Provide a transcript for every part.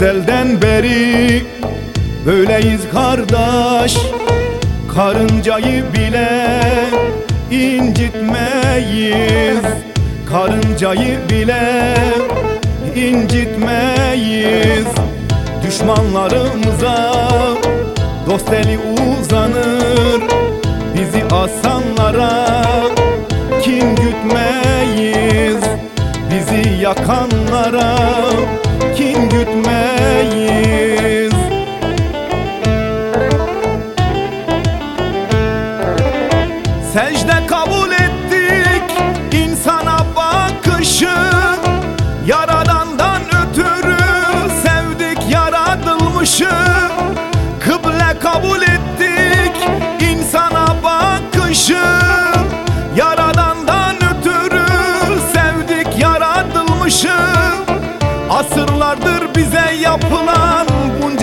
Ezelden beri böyleyiz kardeş. Karıncayı bile incitmeyiz. Karıncayı bile incitmeyiz. Düşmanlarımıza dost eli uzanır. Bizi asanlara kin gütmeyiz. Bizi yakanlara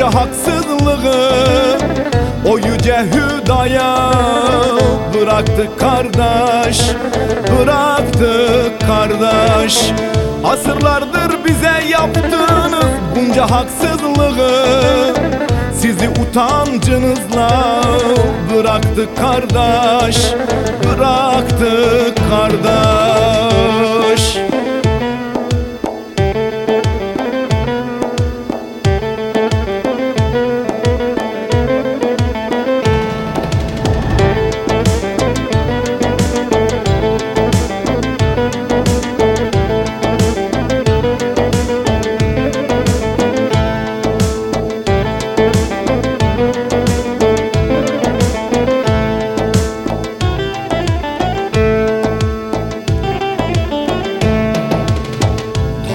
bunca haksızlığı O yüce hüdaya bıraktık kardeş Bıraktık kardeş. Asırlardır bize yaptığınız bunca haksızlığı Sizi utancınızla bıraktık kardeş Bıraktık kardeş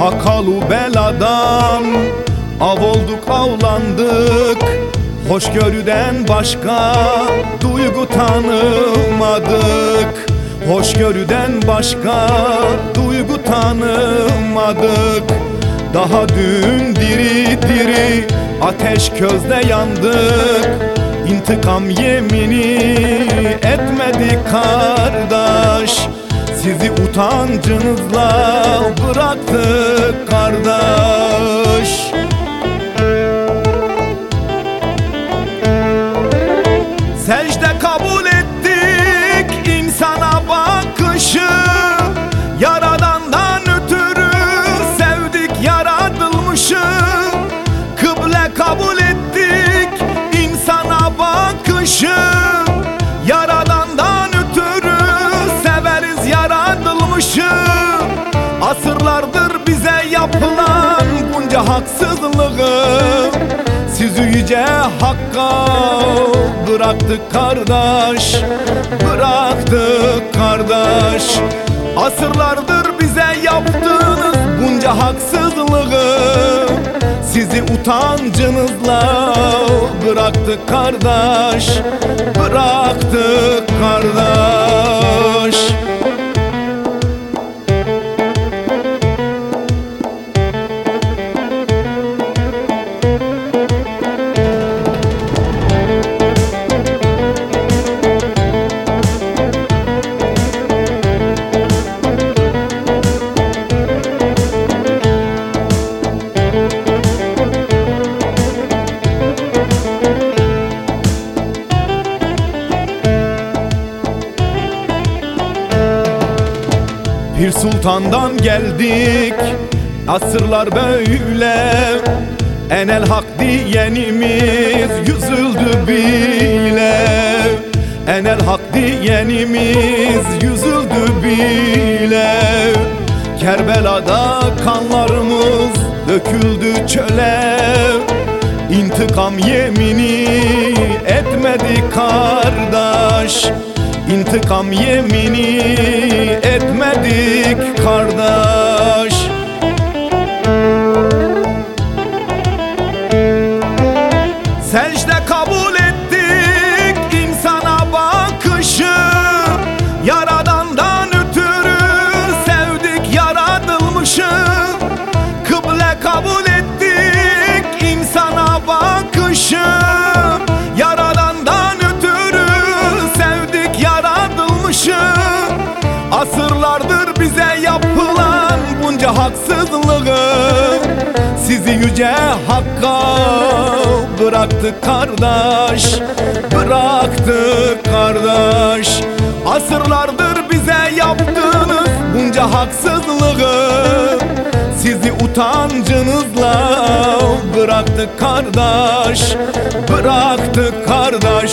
Hakalu beladan. Av olduk avlandık Hoşgörüden başka duygu tanımadık. Hoşgörüden başka duygu tanımadık. Daha dün diri diri ateş közde yandık. İntikam yemini etmedik kardeş sizi utancınızla bıraktık kardeş. Secde kabul ettik haksızlığı Sizi yüce hakka bıraktık kardeş Bıraktık kardeş. Asırlardır bize yaptığınız bunca haksızlığı Sizi utancınızla bıraktık kardeş Bıraktık kardeş Pir Sultan'dan geldik. Asırlar böyle. Enel hak diyenimiz yüzüldü bile. Enel hak diyenimiz yüzüldü bile. Kerbela'da kanlarımız döküldü çöle. İntikam yemini etmedi kardeş İntikam yemini etmedik kardeş Asırlardır bize yapılan bunca haksızlığı Sizi yüce hakka bıraktık kardeş Bıraktık kardeş. Asırlardır bize yaptığınız bunca haksızlığı Sizi utancınızla bıraktık kardeş Bıraktık kardeş